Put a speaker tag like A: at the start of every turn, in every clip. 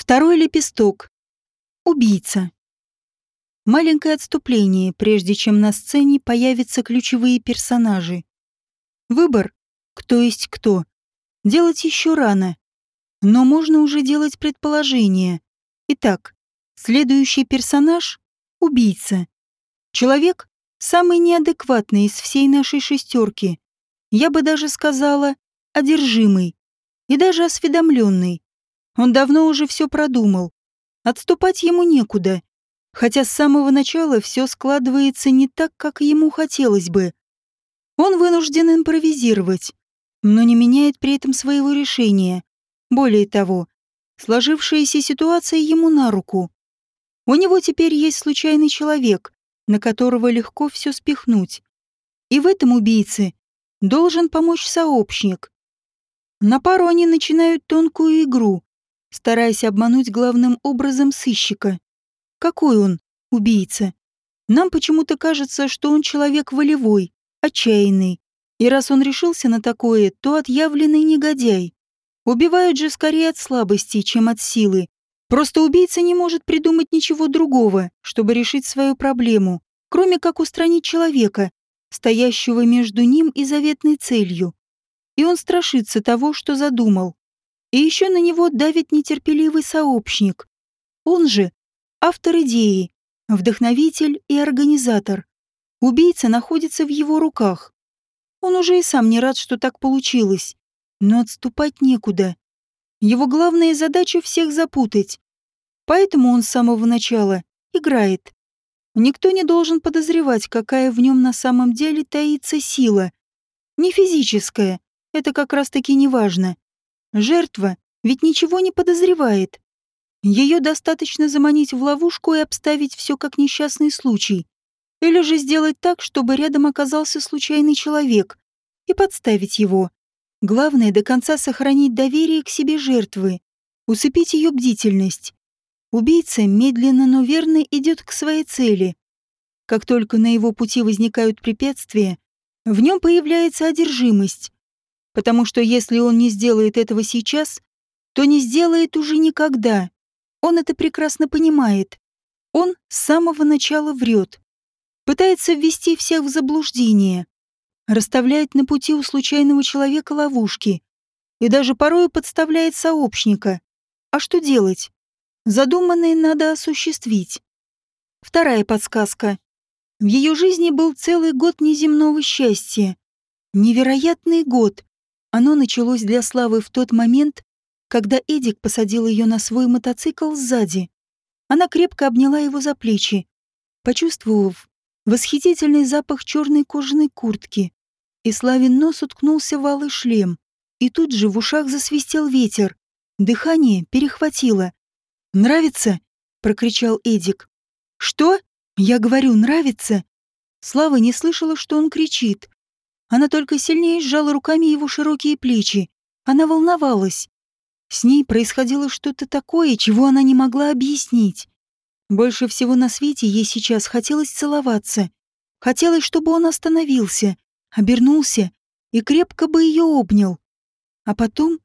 A: Второй лепесток. Убийца. Маленькое отступление, прежде чем на сцене появятся ключевые персонажи. Выбор, кто есть кто, делать еще рано. Но можно уже делать предположение. Итак, следующий персонаж — убийца. Человек — самый неадекватный из всей нашей шестерки. Я бы даже сказала, одержимый и даже осведомленный. Он давно уже все продумал. Отступать ему некуда. Хотя с самого начала все складывается не так, как ему хотелось бы. Он вынужден импровизировать, но не меняет при этом своего решения. Более того, сложившаяся ситуация ему на руку. У него теперь есть случайный человек, на которого легко все спихнуть. И в этом убийце должен помочь сообщник. На пару они начинают тонкую игру, стараясь обмануть главным образом сыщика. Какой он, убийца? Нам почему-то кажется, что он человек волевой, отчаянный. И раз он решился на такое, то отъявленный негодяй. Убивают же скорее от слабости, чем от силы. Просто убийца не может придумать ничего другого, чтобы решить свою проблему, кроме как устранить человека, стоящего между ним и заветной целью. И он страшится того, что задумал. И еще на него давит нетерпеливый сообщник. Он же автор идеи, вдохновитель и организатор. Убийца находится в его руках. Он уже и сам не рад, что так получилось. Но отступать некуда. Его главная задача всех запутать. Поэтому он с самого начала играет. Никто не должен подозревать, какая в нем на самом деле таится сила. Не физическая, это как раз-таки не важно. Жертва ведь ничего не подозревает. Ее достаточно заманить в ловушку и обставить все как несчастный случай. Или же сделать так, чтобы рядом оказался случайный человек, и подставить его. Главное до конца сохранить доверие к себе жертвы, усыпить ее бдительность. Убийца медленно, но верно идет к своей цели. Как только на его пути возникают препятствия, в нем появляется одержимость, потому что если он не сделает этого сейчас, то не сделает уже никогда. Он это прекрасно понимает. Он с самого начала врет. Пытается ввести всех в заблуждение. Расставляет на пути у случайного человека ловушки. И даже порою подставляет сообщника. А что делать? Задуманное надо осуществить. Вторая подсказка. В ее жизни был целый год неземного счастья. Невероятный год, оно началось для Славы в тот момент, когда Эдик посадил ее на свой мотоцикл сзади. Она крепко обняла его за плечи, почувствовав восхитительный запах черной кожаной куртки. И Славин нос уткнулся в алый шлем. И тут же в ушах засвистел ветер. Дыхание перехватило. «Нравится?» — прокричал Эдик. «Что?» «Я говорю, нравится?» Слава не слышала, что он кричит. Она только сильнее сжала руками его широкие плечи. Она волновалась. С ней происходило что-то такое, чего она не могла объяснить. Больше всего на свете ей сейчас хотелось целоваться. Хотелось, чтобы он остановился, обернулся и крепко бы ее обнял. А потом...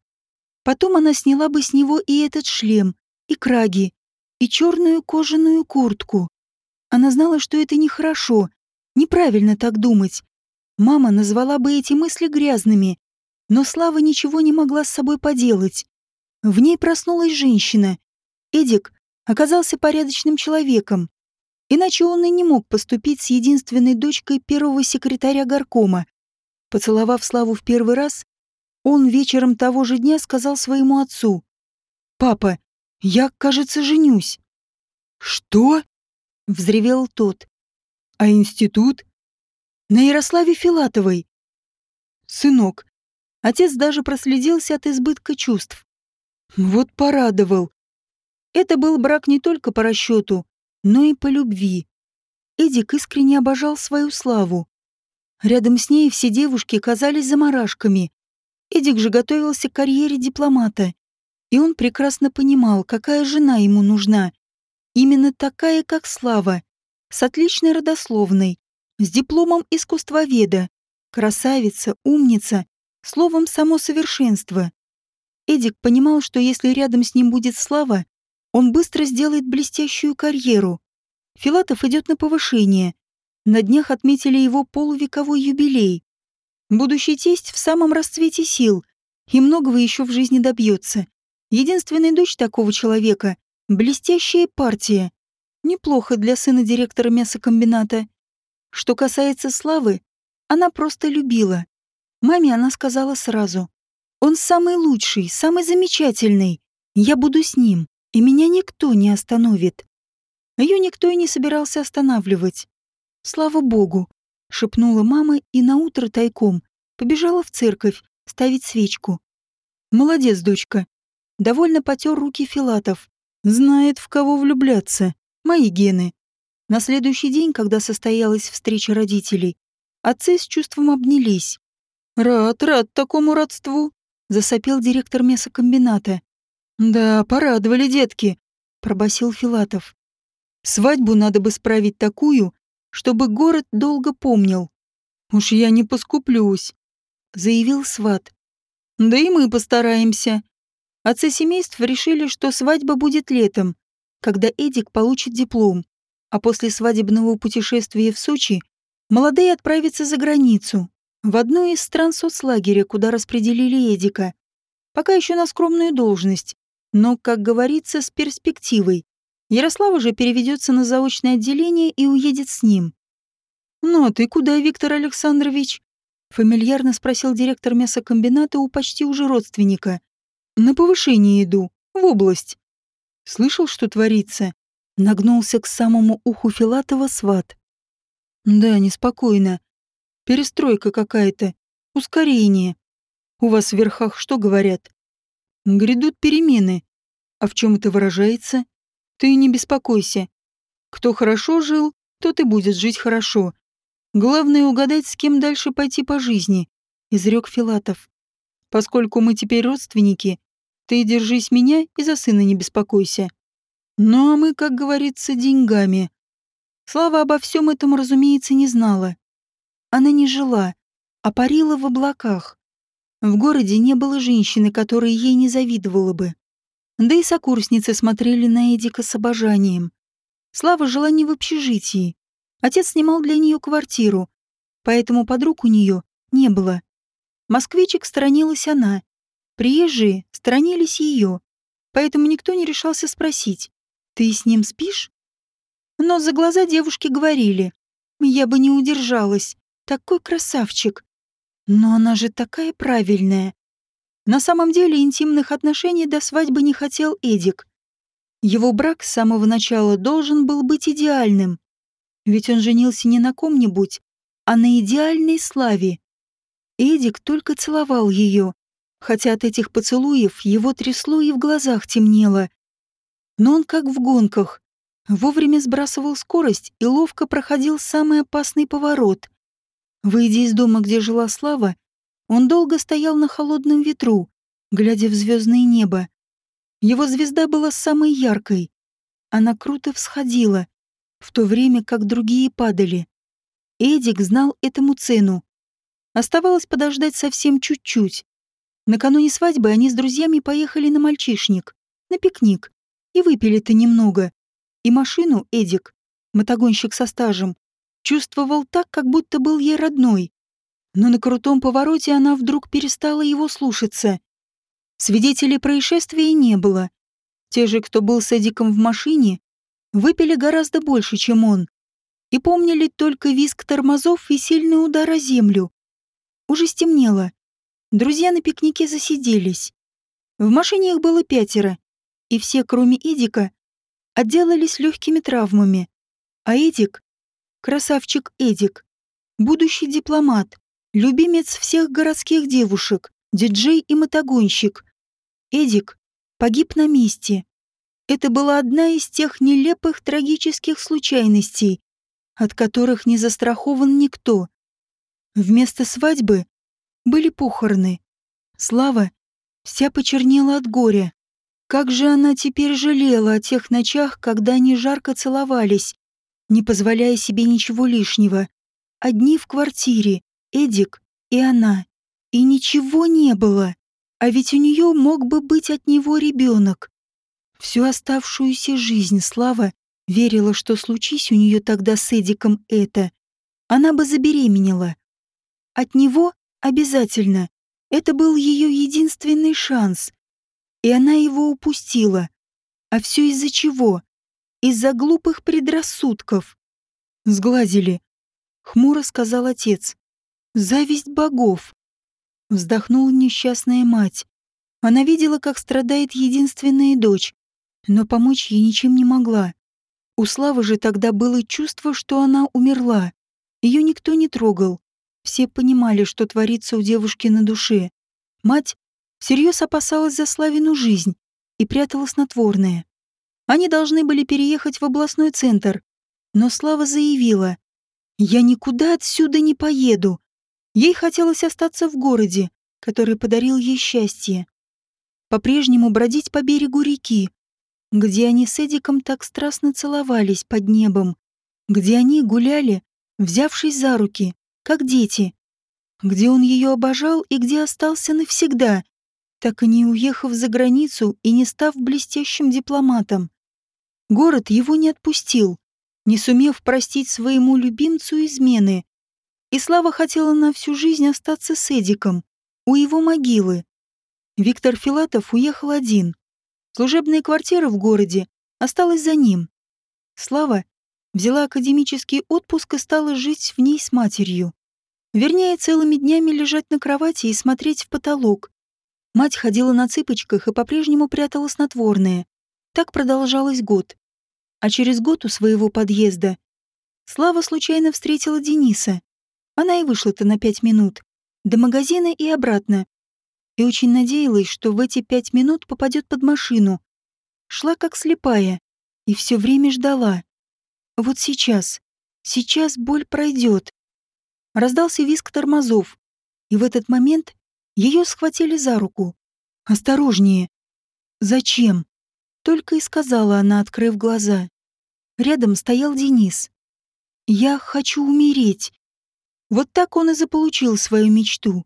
A: Потом она сняла бы с него и этот шлем, и краги, и черную кожаную куртку. Она знала, что это нехорошо, неправильно так думать, Мама назвала бы эти мысли грязными, но Слава ничего не могла с собой поделать. В ней проснулась женщина. Эдик оказался порядочным человеком. Иначе он и не мог поступить с единственной дочкой первого секретаря горкома. Поцеловав Славу в первый раз, он вечером того же дня сказал своему отцу. «Папа, я, кажется, женюсь».
B: «Что?» — взревел тот. «А институт?»
A: На Ярославе Филатовой. Сынок. Отец даже проследился от избытка чувств. Вот порадовал. Это был брак не только по расчету, но и по любви. Эдик искренне обожал свою славу. Рядом с ней все девушки казались заморашками. Эдик же готовился к карьере дипломата. И он прекрасно понимал, какая жена ему нужна. Именно такая, как Слава, с отличной родословной, с дипломом искусствоведа, красавица, умница, словом, само совершенство. Эдик понимал, что если рядом с ним будет Слава, Он быстро сделает блестящую карьеру. Филатов идет на повышение. На днях отметили его полувековой юбилей. Будущий тесть в самом расцвете сил и многого еще в жизни добьется. Единственная дочь такого человека — блестящая партия. Неплохо для сына директора мясокомбината. Что касается Славы, она просто любила. Маме она сказала сразу. «Он самый лучший, самый замечательный. Я буду с ним, и меня никто не остановит». Ее никто и не собирался останавливать. «Слава богу!» — шепнула мама и наутро тайком побежала в церковь ставить свечку. «Молодец, дочка!» Довольно потер руки Филатов. «Знает, в кого влюбляться. Мои гены». На следующий день, когда состоялась встреча родителей, отцы с чувством обнялись. «Рад, рад такому родству», — засопел директор мясокомбината. «Да, порадовали детки», — пробасил Филатов. «Свадьбу надо бы справить такую, чтобы город долго помнил. Уж я не поскуплюсь», — заявил сват. «Да и мы постараемся». Отцы семейств решили, что свадьба будет летом, когда Эдик получит диплом, а после свадебного путешествия в Сочи молодые отправятся за границу, в одну из стран соцлагеря, куда распределили Эдика. Пока еще на скромную должность, но, как говорится, с перспективой. Ярослава же переведется на заочное отделение и уедет с ним. «Ну а ты куда, Виктор Александрович?» Фамильярно спросил директор мясокомбината у почти уже родственника. «На повышение иду, в область». Слышал, что творится? Нагнулся к самому уху Филатова сват. «Да, неспокойно. Перестройка какая-то. Ускорение. У вас в верхах что говорят? Грядут перемены. А в чем это выражается? Ты не беспокойся. Кто хорошо жил, тот и будет жить хорошо. Главное угадать, с кем дальше пойти по жизни, изрек Филатов. Поскольку мы теперь родственники, ты держись меня и за сына не беспокойся. Ну а мы, как говорится, деньгами. Слава обо всем этом, разумеется, не знала. Она не жила, а парила в облаках. В городе не было женщины, которая ей не завидовала бы. Да и сокурсницы смотрели на Эдика с обожанием. Слава жила не в общежитии. Отец снимал для нее квартиру, поэтому подруг у нее не было. Москвичек сторонилась она. Приезжие сторонились ее. Поэтому никто не решался спросить, «Ты с ним спишь?» Но за глаза девушки говорили, «Я бы не удержалась, такой красавчик. Но она же такая правильная. На самом деле интимных отношений до свадьбы не хотел Эдик. Его брак с самого начала должен был быть идеальным. Ведь он женился не на ком-нибудь, а на идеальной славе. Эдик только целовал ее, хотя от этих поцелуев его трясло и в глазах темнело. Но он как в гонках. Вовремя сбрасывал скорость и ловко проходил самый опасный поворот. Выйдя из дома, где жила Слава, он долго стоял на холодном ветру, глядя в звездное небо. Его звезда была самой яркой. Она круто всходила, в то время как другие падали. Эдик знал этому цену. Оставалось подождать совсем чуть-чуть. Накануне свадьбы они с друзьями поехали на мальчишник, на пикник, и выпили-то немного. И машину Эдик, мотогонщик со стажем, чувствовал так, как будто был ей родной. Но на крутом повороте она вдруг перестала его слушаться. Свидетелей происшествия не было. Те же, кто был с Эдиком в машине, выпили гораздо больше, чем он, и помнили только визг тормозов и сильный удар о землю. Уже стемнело. Друзья на пикнике засиделись. В машине их было пятеро, и все, кроме Эдика, отделались легкими травмами. А Эдик Красавчик Эдик. Будущий дипломат. Любимец всех городских девушек. Диджей и мотогонщик. Эдик погиб на месте. Это была одна из тех нелепых трагических случайностей, от которых не застрахован никто. Вместо свадьбы были похороны. Слава вся почернела от горя. Как же она теперь жалела о тех ночах, когда они жарко целовались, не позволяя себе ничего лишнего. Одни в квартире, Эдик и она. И ничего не было. А ведь у нее мог бы быть от него ребенок. Всю оставшуюся жизнь Слава верила, что случись у нее тогда с Эдиком это, она бы забеременела. От него обязательно. Это был ее единственный шанс. И она его упустила. А все из-за чего? Из-за глупых предрассудков. Сглазили. Хмуро сказал отец. Зависть богов. Вздохнула несчастная мать. Она видела, как страдает единственная дочь, но помочь ей ничем не могла. У Славы же тогда было чувство, что она умерла. Ее никто не трогал. Все понимали, что творится у девушки на душе. Мать всерьез опасалась за Славину жизнь и прятала снотворное. Они должны были переехать в областной центр, но Слава заявила, «Я никуда отсюда не поеду. Ей хотелось остаться в городе, который подарил ей счастье. По-прежнему бродить по берегу реки, где они с Эдиком так страстно целовались под небом, где они гуляли, взявшись за руки, как дети, где он ее обожал и где остался навсегда, так и не уехав за границу и не став блестящим дипломатом. Город его не отпустил, не сумев простить своему любимцу измены, и Слава хотела на всю жизнь остаться с Эдиком, у его могилы. Виктор Филатов уехал один. Служебная квартира в городе осталась за ним. Слава взяла академический отпуск и стала жить в ней с матерью. Вернее, целыми днями лежать на кровати и смотреть в потолок. Мать ходила на цыпочках и по-прежнему прятала снотворное. Так продолжалось год. А через год у своего подъезда Слава случайно встретила Дениса. Она и вышла-то на пять минут. До магазина и обратно. И очень надеялась, что в эти пять минут попадет под машину. Шла как слепая. И все время ждала. Вот сейчас. Сейчас боль пройдет. Раздался визг тормозов. И в этот момент ее схватили за руку. «Осторожнее!» «Зачем?» Только и сказала она, открыв глаза. Рядом стоял Денис. «Я хочу умереть». Вот так он и заполучил свою мечту.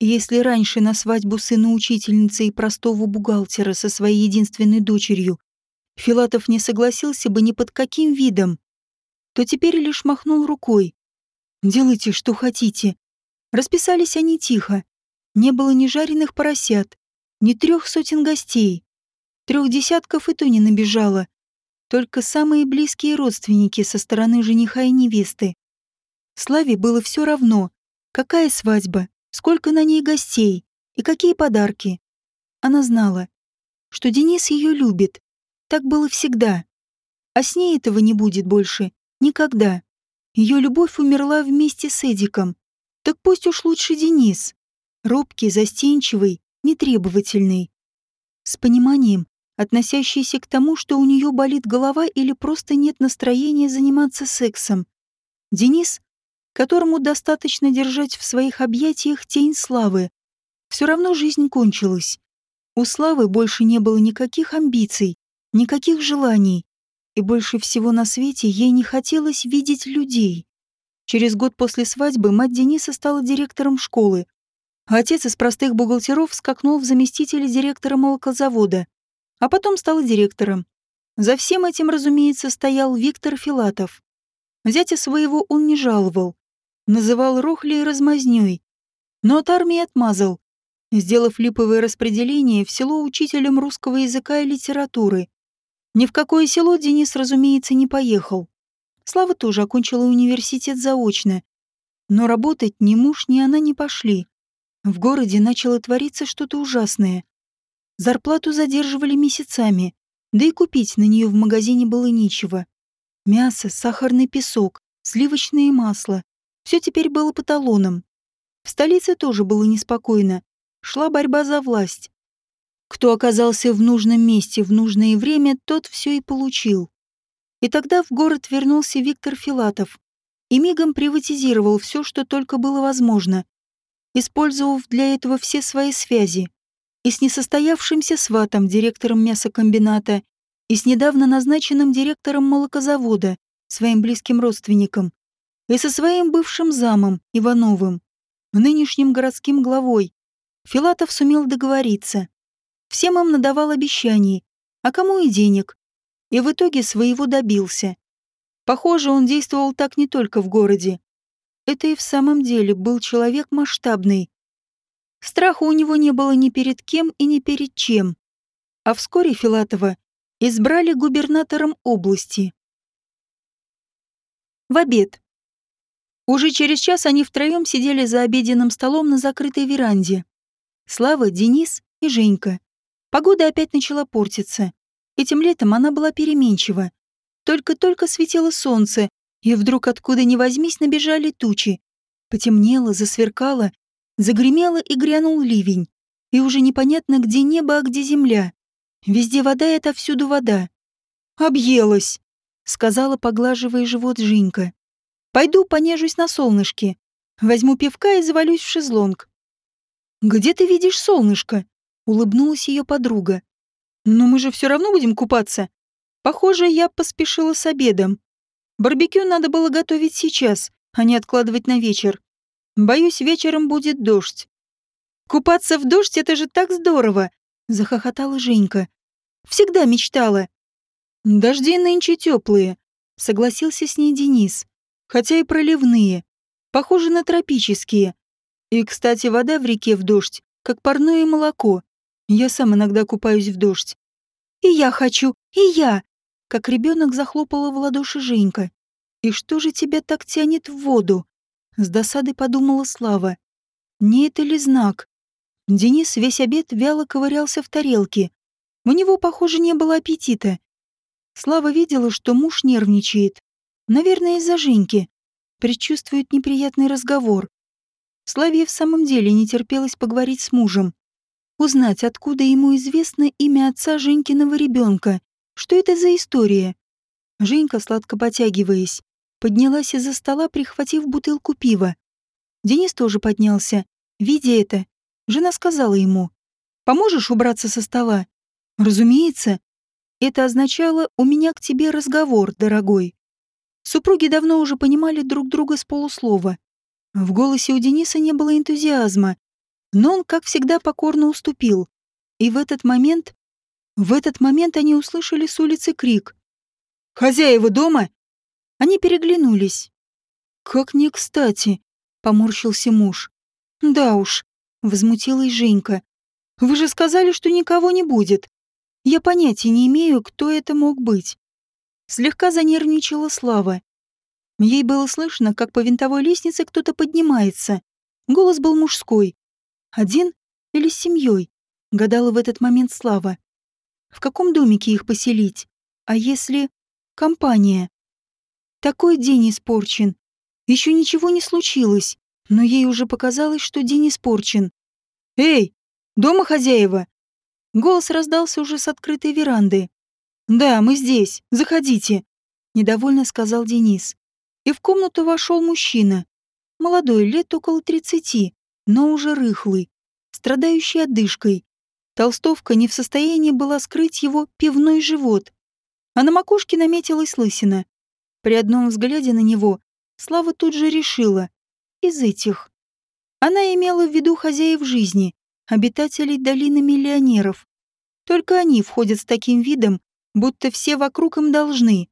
A: Если раньше на свадьбу сына учительницы и простого бухгалтера со своей единственной дочерью Филатов не согласился бы ни под каким видом, то теперь лишь махнул рукой. «Делайте, что хотите». Расписались они тихо. Не было ни жареных поросят, ни трех сотен гостей. Трех десятков и то не набежало. Только самые близкие родственники со стороны жениха и невесты. Славе было все равно, какая свадьба, сколько на ней гостей и какие подарки. Она знала, что Денис ее любит. Так было всегда. А с ней этого не будет больше. Никогда. Ее любовь умерла вместе с Эдиком. Так пусть уж лучше Денис. Робкий, застенчивый, нетребовательный. С пониманием, относящийся к тому, что у нее болит голова или просто нет настроения заниматься сексом. Денис которому достаточно держать в своих объятиях тень славы. Все равно жизнь кончилась. У славы больше не было никаких амбиций, никаких желаний, и больше всего на свете ей не хотелось видеть людей. Через год после свадьбы мать Дениса стала директором школы, отец из простых бухгалтеров скакнул в заместителя директора молокозавода, а потом стал директором. За всем этим, разумеется, стоял Виктор Филатов. Зятя своего он не жаловал, называл Рохли размазнёй, но от армии отмазал, сделав липовое распределение в село учителем русского языка и литературы. Ни в какое село Денис, разумеется, не поехал. Слава тоже окончила университет заочно. Но работать ни муж, ни она не пошли. В городе начало твориться что-то ужасное. Зарплату задерживали месяцами, да и купить на нее в магазине было нечего. Мясо, сахарный песок, сливочное масло, все теперь было по талонам. В столице тоже было неспокойно. Шла борьба за власть. Кто оказался в нужном месте в нужное время, тот все и получил. И тогда в город вернулся Виктор Филатов и мигом приватизировал все, что только было возможно, использовав для этого все свои связи. И с несостоявшимся сватом, директором мясокомбината, и с недавно назначенным директором молокозавода, своим близким родственником, и со своим бывшим замом Ивановым, нынешним городским главой. Филатов сумел договориться. Всем им надавал обещаний, а кому и денег. И в итоге своего добился. Похоже, он действовал так не только в городе. Это и в самом деле был человек масштабный. Страха у него не было ни перед кем и ни перед чем. А вскоре Филатова избрали губернатором области. В обед. Уже через час они втроем сидели за обеденным столом на закрытой веранде. Слава, Денис и Женька. Погода опять начала портиться. Этим летом она была переменчива. Только-только светило солнце, и вдруг откуда ни возьмись набежали тучи. Потемнело, засверкало, загремело и грянул ливень. И уже непонятно, где небо, а где земля. Везде вода и отовсюду вода. «Объелась», — сказала, поглаживая живот Женька. «Пойду понежусь на солнышке. Возьму пивка и завалюсь в шезлонг». «Где ты видишь солнышко?» — улыбнулась ее подруга. «Но мы же все равно будем купаться. Похоже, я поспешила с обедом. Барбекю надо было готовить сейчас, а не откладывать на вечер. Боюсь, вечером будет дождь». «Купаться в дождь — это же так здорово!» — захохотала Женька. «Всегда мечтала». «Дожди нынче теплые», — согласился с ней Денис. «Хотя и проливные. Похожи на тропические. И, кстати, вода в реке в дождь, как парное молоко. Я сам иногда купаюсь в дождь. «И я хочу! И я!» Как ребенок захлопала в ладоши Женька. «И что же тебя так тянет в воду?» С досадой подумала Слава. «Не это ли знак?» Денис весь обед вяло ковырялся в тарелке. У него, похоже, не было аппетита. Слава видела, что муж нервничает. Наверное, из-за Женьки. Предчувствует неприятный разговор. Славе в самом деле не терпелось поговорить с мужем узнать, откуда ему известно имя отца Женькиного ребенка. Что это за история? Женька, сладко потягиваясь, поднялась из-за стола, прихватив бутылку пива. Денис тоже поднялся. Видя это, жена сказала ему, «Поможешь убраться со стола?» «Разумеется». Это означало «у меня к тебе разговор, дорогой». Супруги давно уже понимали друг друга с полуслова. В голосе у Дениса не было энтузиазма, но он, как всегда, покорно уступил. И в этот момент... В этот момент они услышали с улицы крик. «Хозяева дома?» Они переглянулись. «Как не кстати», — поморщился муж. «Да уж», — возмутилась Женька. «Вы же сказали, что никого не будет. Я понятия не имею, кто это мог быть». Слегка занервничала Слава. Ей было слышно, как по винтовой лестнице кто-то поднимается. Голос был мужской. Один или с семьей? Гадала в этот момент Слава. В каком домике их поселить? А если... компания? Такой день испорчен. Еще ничего не случилось, но ей уже показалось, что день испорчен. «Эй, дома хозяева?» Голос раздался уже с открытой веранды. «Да, мы здесь. Заходите», — недовольно сказал Денис. И в комнату вошел мужчина. Молодой, лет около тридцати но уже рыхлый, страдающий одышкой. Толстовка не в состоянии была скрыть его пивной живот, а на макушке наметилась лысина. При одном взгляде на него Слава тут же решила. Из этих. Она имела в виду хозяев жизни, обитателей долины миллионеров. Только они входят с таким видом, будто все вокруг им должны,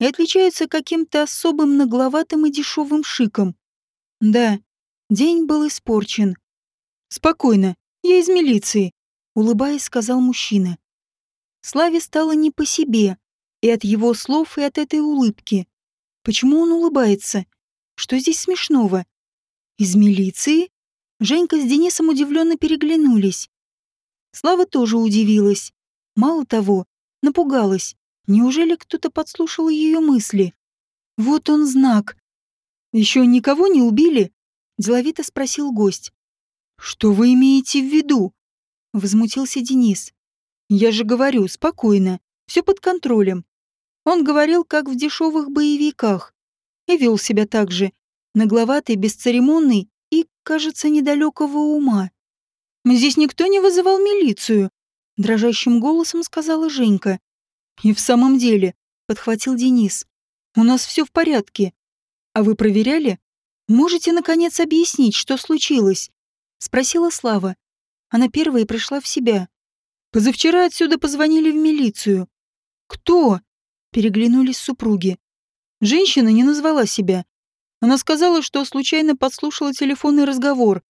A: и отличаются каким-то особым нагловатым и дешевым шиком. Да, День был испорчен. «Спокойно, я из милиции», — улыбаясь, сказал мужчина. Славе стало не по себе, и от его слов, и от этой улыбки. Почему он улыбается? Что здесь смешного? Из милиции? Женька с Денисом удивленно переглянулись. Слава тоже удивилась. Мало того, напугалась. Неужели кто-то подслушал ее мысли? Вот он знак. Еще никого не убили? Деловито спросил гость. «Что вы имеете в виду?» Возмутился Денис. «Я же говорю, спокойно, все под контролем». Он говорил, как в дешевых боевиках. И вел себя так же, нагловатый, бесцеремонный и, кажется, недалекого ума. «Здесь никто не вызывал милицию», — дрожащим голосом сказала Женька. «И в самом деле», — подхватил Денис, — «у нас все в порядке. А вы проверяли?» «Можете, наконец, объяснить, что случилось?» — спросила Слава. Она первая пришла в себя. Позавчера отсюда позвонили в милицию. Кто? Переглянулись супруги. Женщина не назвала себя. Она сказала, что случайно подслушала телефонный разговор.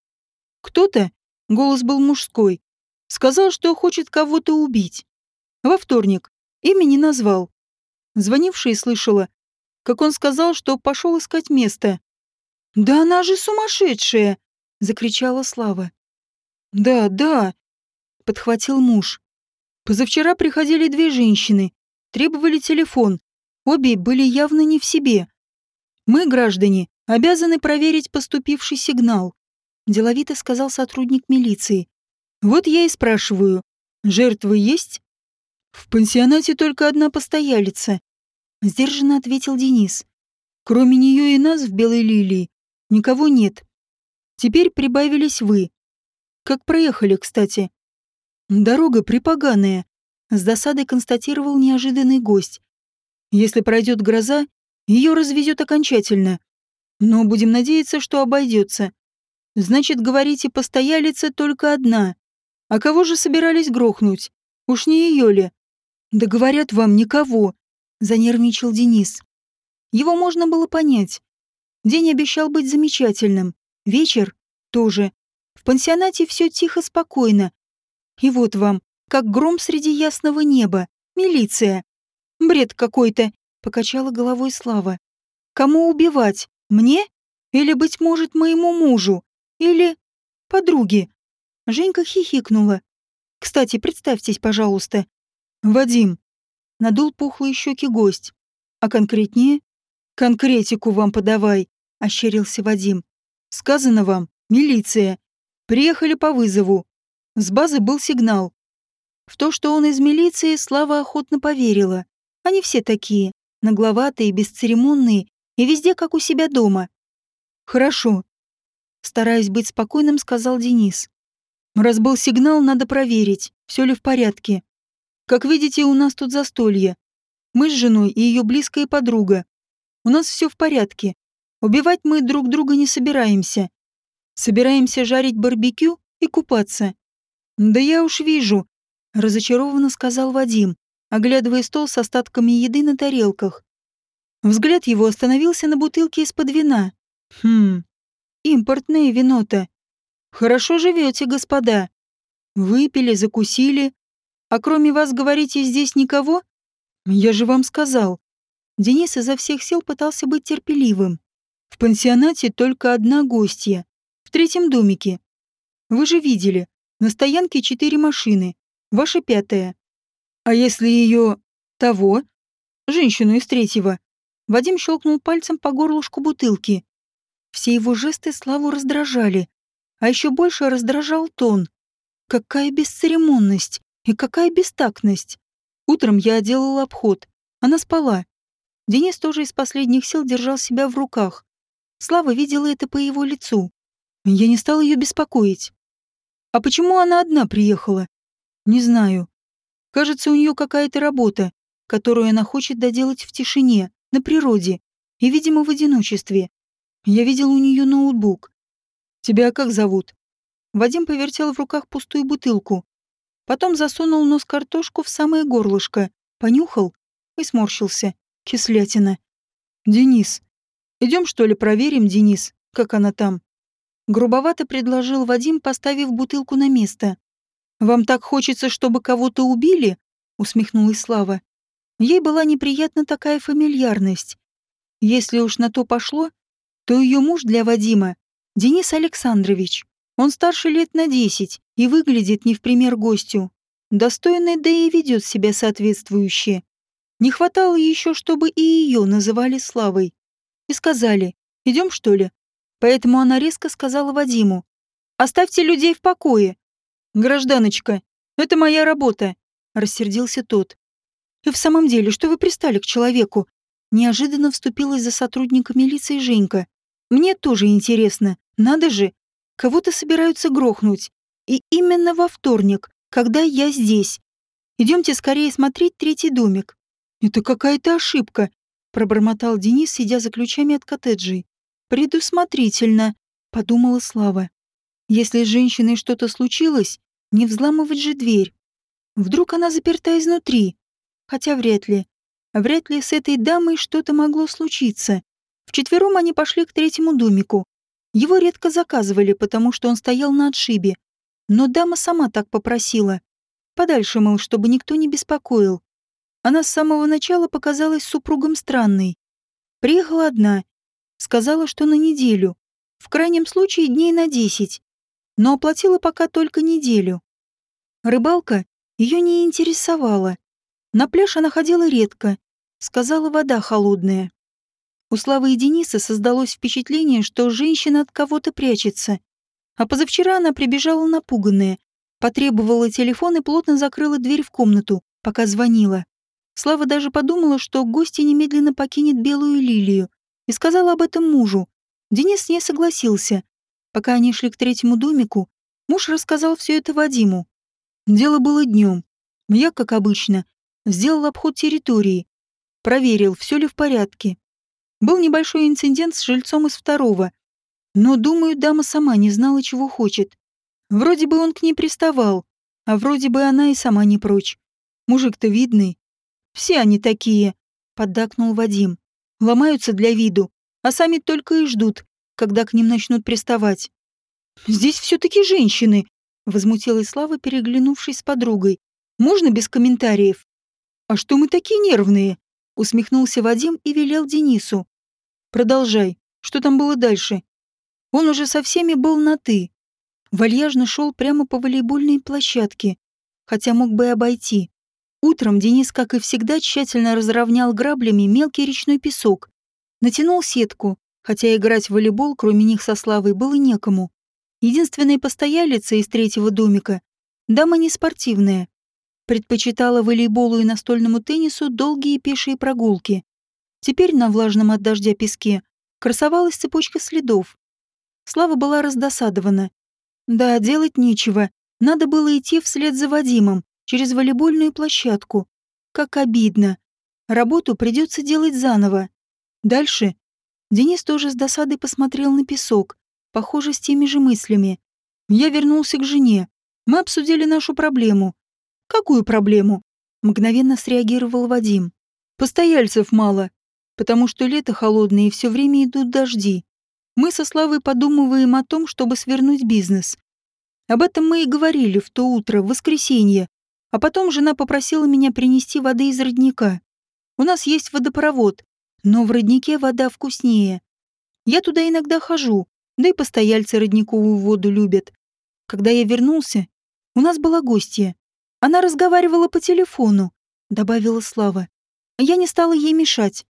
A: Кто-то, голос был мужской, сказал, что хочет кого-то убить. Во вторник. Имя не назвал. Звонившая слышала, как он сказал, что пошел искать место. «Да она же сумасшедшая!» — закричала Слава. «Да, да», — подхватил муж. «Позавчера приходили две женщины, требовали телефон. Обе были явно не в себе. Мы, граждане, обязаны проверить поступивший сигнал», — деловито сказал сотрудник милиции. «Вот я и спрашиваю, жертвы есть?» «В пансионате только одна постоялица», — сдержанно ответил Денис. «Кроме нее и нас в Белой Лилии никого нет. Теперь прибавились вы. Как проехали, кстати?» «Дорога припоганая», — с досадой констатировал неожиданный гость. «Если пройдет гроза, ее развезет окончательно. Но будем надеяться, что обойдется. Значит, говорите, постоялица только одна. А кого же собирались грохнуть? Уж не ее ли?» «Да говорят вам никого», — занервничал Денис. Его можно было понять. День обещал быть замечательным. Вечер тоже. В пансионате все тихо-спокойно. И вот вам, как гром среди ясного неба. Милиция. Бред какой-то, покачала головой Слава. Кому убивать? Мне? Или, быть может, моему мужу? Или подруге? Женька хихикнула. Кстати, представьтесь, пожалуйста. «Вадим!» — надул пухлые щеки гость. «А конкретнее?» «Конкретику вам подавай!» — ощерился Вадим. «Сказано вам, милиция. Приехали по вызову. С базы был сигнал. В то, что он из милиции, Слава охотно поверила. Они все такие, нагловатые, бесцеремонные и везде как у себя дома. «Хорошо», — стараясь быть спокойным, сказал Денис. «Раз был сигнал, надо проверить, все ли в порядке. Как видите, у нас тут застолье. Мы с женой и ее близкая подруга. У нас все в порядке. Убивать мы друг друга не собираемся. Собираемся жарить барбекю и купаться. Да я уж вижу, разочарованно сказал Вадим, оглядывая стол с остатками еды на тарелках. Взгляд его остановился на бутылке из-под вина. Хм, импортное вино-то. Хорошо живете, господа. Выпили, закусили, а кроме вас, говорите, здесь никого? Я же вам сказал. Денис изо всех сил пытался быть терпеливым. В пансионате только одна гостья. Третьем домике. Вы же видели. На стоянке четыре машины. Ваша пятая. А если ее... того? Женщину из третьего. Вадим щелкнул пальцем по горлышку бутылки. Все его жесты Славу раздражали. А еще больше раздражал тон. Какая бесцеремонность. И какая бестактность. Утром я делала обход. Она спала. Денис тоже из последних сил держал себя в руках. Слава видела это по его лицу. Я не стал ее беспокоить. А почему она одна приехала? Не знаю. Кажется, у нее какая-то работа, которую она хочет доделать в тишине, на природе и, видимо, в одиночестве. Я видел у нее ноутбук. Тебя как зовут? Вадим повертел в руках пустую бутылку. Потом засунул нос картошку в самое горлышко, понюхал и сморщился. Кислятина. «Денис. Идем, что ли, проверим, Денис, как она там?» Грубовато предложил Вадим, поставив бутылку на место. «Вам так хочется, чтобы кого-то убили?» усмехнулась Слава. Ей была неприятна такая фамильярность. Если уж на то пошло, то ее муж для Вадима — Денис Александрович. Он старше лет на десять и выглядит не в пример гостю. Достойный, да и ведет себя соответствующе. Не хватало еще, чтобы и ее называли Славой. И сказали, идем что ли? Поэтому она резко сказала Вадиму, оставьте людей в покое. Гражданочка, это моя работа, рассердился тот. И в самом деле, что вы пристали к человеку? Неожиданно вступилась за сотрудника милиции Женька. Мне тоже интересно, надо же, Кого-то собираются грохнуть. И именно во вторник, когда я здесь. Идемте скорее смотреть третий домик. Это какая-то ошибка, пробормотал Денис, сидя за ключами от коттеджей. Предусмотрительно, подумала Слава. Если с женщиной что-то случилось, не взламывать же дверь. Вдруг она заперта изнутри? Хотя вряд ли. Вряд ли с этой дамой что-то могло случиться. Вчетвером они пошли к третьему домику. Его редко заказывали, потому что он стоял на отшибе. Но дама сама так попросила. Подальше, мол, чтобы никто не беспокоил. Она с самого начала показалась супругом странной. Приехала одна. Сказала, что на неделю. В крайнем случае дней на десять. Но оплатила пока только неделю. Рыбалка ее не интересовала. На пляж она ходила редко. Сказала, вода холодная. У Славы и Дениса создалось впечатление, что женщина от кого-то прячется. А позавчера она прибежала напуганная, потребовала телефон и плотно закрыла дверь в комнату, пока звонила. Слава даже подумала, что гостья немедленно покинет белую лилию, и сказала об этом мужу. Денис с ней согласился. Пока они шли к третьему домику, муж рассказал все это Вадиму. Дело было днем. Я, как обычно, сделал обход территории, проверил, все ли в порядке. Был небольшой инцидент с жильцом из второго, но, думаю, дама сама не знала, чего хочет. Вроде бы он к ней приставал, а вроде бы она и сама не прочь. Мужик-то видный. Все они такие, поддакнул Вадим. Ломаются для виду, а сами только и ждут, когда к ним начнут приставать. Здесь все-таки женщины, возмутилась Слава, переглянувшись с подругой. Можно без комментариев? А что мы такие нервные? усмехнулся Вадим и велел Денису. Продолжай. Что там было дальше? Он уже со всеми был на «ты». Вальяжно шел прямо по волейбольной площадке, хотя мог бы и обойти. Утром Денис, как и всегда, тщательно разровнял граблями мелкий речной песок. Натянул сетку, хотя играть в волейбол, кроме них со Славой, было некому. Единственная постоялица из третьего домика — дама не спортивная. Предпочитала волейболу и настольному теннису долгие пешие прогулки. Теперь на влажном от дождя песке красовалась цепочка следов, Слава была раздосадована. Да, делать нечего. Надо было идти вслед за Вадимом, через волейбольную площадку. Как обидно. Работу придется делать заново. Дальше. Денис тоже с досадой посмотрел на песок, похоже, с теми же мыслями. Я вернулся к жене. Мы обсудили нашу проблему. Какую проблему? Мгновенно среагировал Вадим. Постояльцев мало, потому что лето холодное и все время идут дожди. Мы со Славой подумываем о том, чтобы свернуть бизнес. Об этом мы и говорили в то утро, в воскресенье. А потом жена попросила меня принести воды из родника. У нас есть водопровод, но в роднике вода вкуснее. Я туда иногда хожу, да и постояльцы родниковую воду любят. Когда я вернулся, у нас была гостья. Она разговаривала по телефону, добавила Слава. Я не стала ей мешать.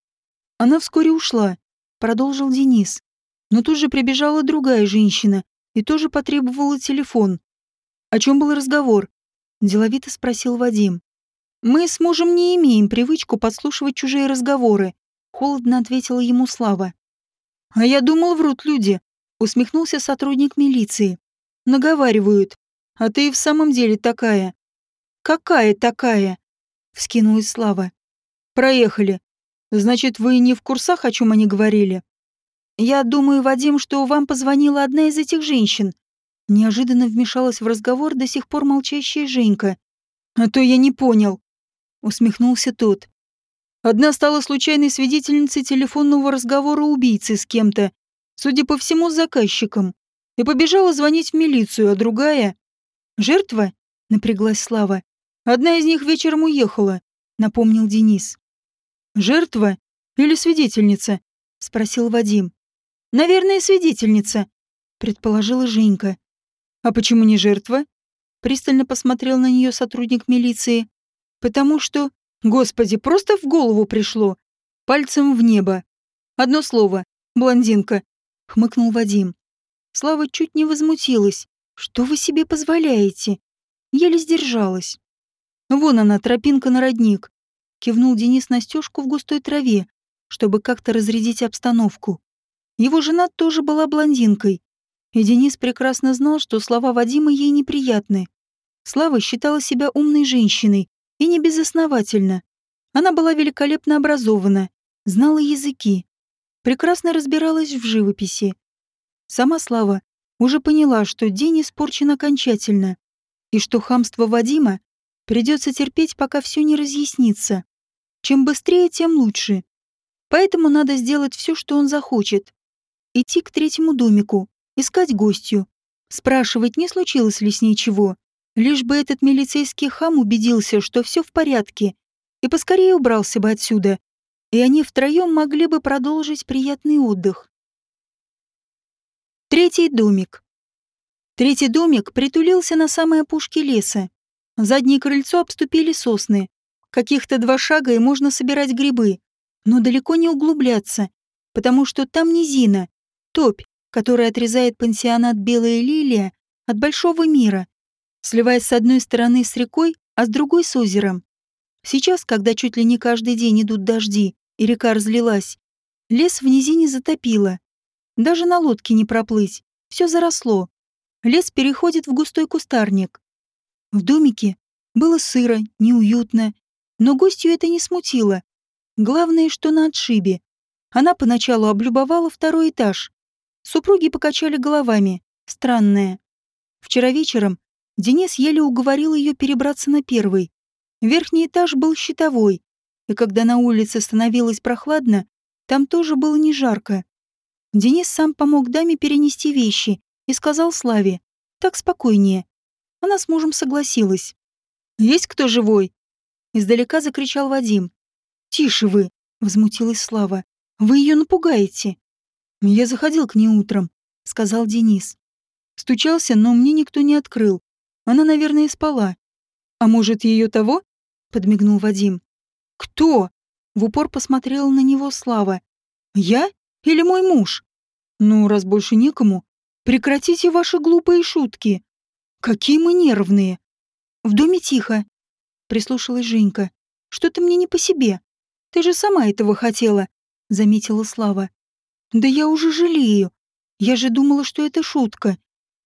A: Она вскоре ушла, продолжил Денис. Но тут же прибежала другая женщина и тоже потребовала телефон. О чем был разговор? Деловито спросил Вадим. Мы с мужем не имеем привычку подслушивать чужие разговоры, холодно ответила ему Слава. А я думал, врут люди, усмехнулся сотрудник милиции. Наговаривают. А ты и в самом деле такая. Какая такая? вскинулась Слава. Проехали. Значит, вы не в курсах, о чем они говорили? «Я думаю, Вадим, что вам позвонила одна из этих женщин». Неожиданно вмешалась в разговор до сих пор молчащая Женька. «А то я не понял», — усмехнулся тот. Одна стала случайной свидетельницей телефонного разговора убийцы с кем-то, судя по всему, с заказчиком, и побежала звонить в милицию, а другая... «Жертва?» — напряглась Слава. «Одна из них вечером уехала», — напомнил Денис. «Жертва или свидетельница?» — спросил Вадим. Наверное, свидетельница, предположила Женька. А почему не жертва? Пристально посмотрел на нее сотрудник милиции. Потому что, господи, просто в голову пришло. Пальцем в небо. Одно слово. Блондинка. Хмыкнул Вадим. Слава чуть не возмутилась. Что вы себе позволяете? Еле сдержалась. Вон она, тропинка на родник. Кивнул Денис на стежку в густой траве, чтобы как-то разрядить обстановку. Его жена тоже была блондинкой, и Денис прекрасно знал, что слова Вадима ей неприятны. Слава считала себя умной женщиной, и не безосновательно. Она была великолепно образована, знала языки, прекрасно разбиралась в живописи. Сама Слава уже поняла, что день испорчен окончательно, и что хамство Вадима Придется терпеть, пока все не разъяснится. Чем быстрее, тем лучше. Поэтому надо сделать все, что он захочет. Идти к третьему домику, искать гостью, спрашивать, не случилось ли с ней чего. Лишь бы этот милицейский хам убедился, что все в порядке, и поскорее убрался бы отсюда, и они втроем могли бы продолжить приятный отдых. Третий домик. Третий домик притулился на самой опушке леса. Заднее крыльцо обступили сосны. Каких-то два шага и можно собирать грибы, но далеко не углубляться, потому что там низина, топь, которая отрезает пансионат «Белая лилия» от большого мира, сливаясь с одной стороны с рекой, а с другой с озером. Сейчас, когда чуть ли не каждый день идут дожди, и река разлилась. Лес в низине затопило. Даже на лодке не проплыть. Все заросло. Лес переходит в густой кустарник. В домике было сыро, неуютно, но гостью это не смутило. Главное, что на отшибе. Она поначалу облюбовала второй этаж. Супруги покачали головами. Странное. Вчера вечером Денис еле уговорил ее перебраться на первый. Верхний этаж был щитовой, и когда на улице становилось прохладно, там тоже было не жарко. Денис сам помог даме перенести вещи и сказал Славе, так спокойнее. Она с мужем согласилась. «Есть кто живой?» Издалека закричал Вадим. «Тише вы!» — возмутилась Слава. «Вы ее напугаете!» «Я заходил к ней утром», — сказал Денис. Стучался, но мне никто не открыл. Она, наверное, спала. «А может, ее того?» — подмигнул Вадим. «Кто?» — в упор посмотрела на него Слава. «Я или мой муж?» «Ну, раз больше некому, прекратите ваши глупые шутки. Какие мы нервные!» «В доме тихо», — прислушалась Женька. «Что-то мне не по себе. Ты же сама этого хотела», — заметила Слава. «Да я уже жалею. Я же думала, что это шутка.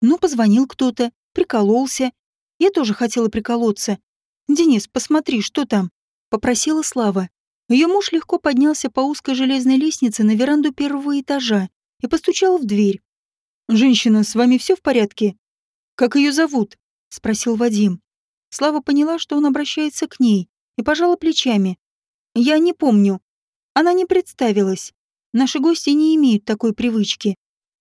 A: Ну, позвонил кто-то, прикололся. Я тоже хотела приколоться. Денис, посмотри, что там?» попросила Слава. Ее муж легко поднялся по узкой железной лестнице на веранду первого этажа и постучал в дверь. «Женщина, с вами все в порядке? Как ее зовут?» — спросил Вадим. Слава поняла, что он обращается к ней, и пожала плечами. «Я не помню. Она не представилась. Наши гости не имеют такой привычки.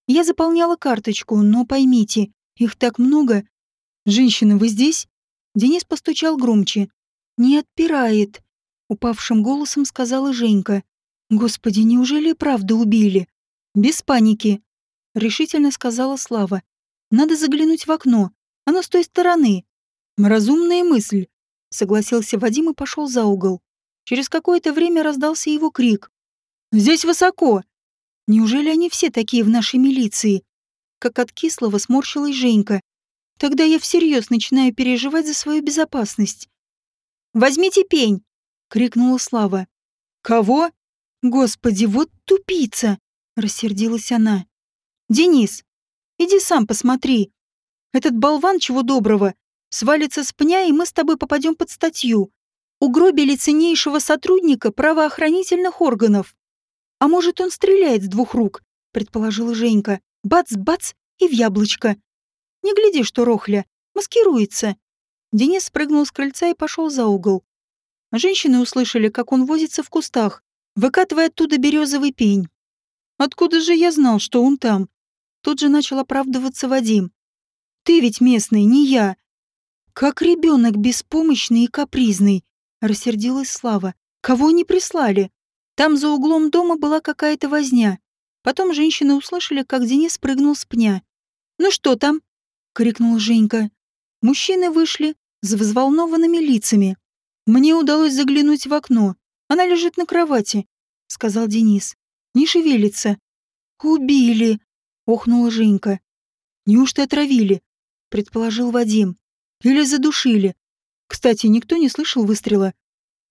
A: Я заполняла карточку, но поймите, их так много. Женщина, вы здесь?» Денис постучал громче. «Не отпирает», — упавшим голосом сказала Женька. «Господи, неужели правда убили?» «Без паники», — решительно сказала Слава. «Надо заглянуть в окно. Оно с той стороны». «Разумная мысль», — согласился Вадим и пошел за угол. Через какое-то время раздался его крик. «Здесь высоко!» Неужели они все такие в нашей милиции? Как от кислого сморщилась Женька. Тогда я всерьез начинаю переживать за свою безопасность. Возьмите пень!» — крикнула Слава. «Кого? Господи, вот тупица!» — рассердилась она. «Денис, иди сам посмотри. Этот болван чего доброго свалится с пня, и мы с тобой попадем под статью. Угробили ценнейшего сотрудника правоохранительных органов. А может, он стреляет с двух рук?» — предположила Женька. «Бац-бац и в яблочко. Не гляди, что рохля, маскируется. Денис спрыгнул с крыльца и пошел за угол. Женщины услышали, как он возится в кустах, выкатывая оттуда березовый пень. «Откуда же я знал, что он там?» Тут же начал оправдываться Вадим. «Ты ведь местный, не я». «Как ребенок беспомощный и капризный», — рассердилась Слава. «Кого они прислали?» Там за углом дома была какая-то возня. Потом женщины услышали, как Денис прыгнул с пня. «Ну что там?» — крикнула Женька. Мужчины вышли с взволнованными лицами. Мне удалось заглянуть в окно. Она лежит на кровати, сказал Денис. Не шевелится. Убили, охнула Женька. Неужто отравили? предположил Вадим. Или задушили? Кстати, никто не слышал выстрела.